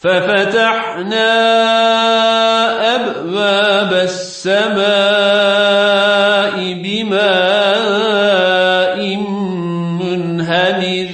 ففتحنا أبواب السماء بماء منهمر.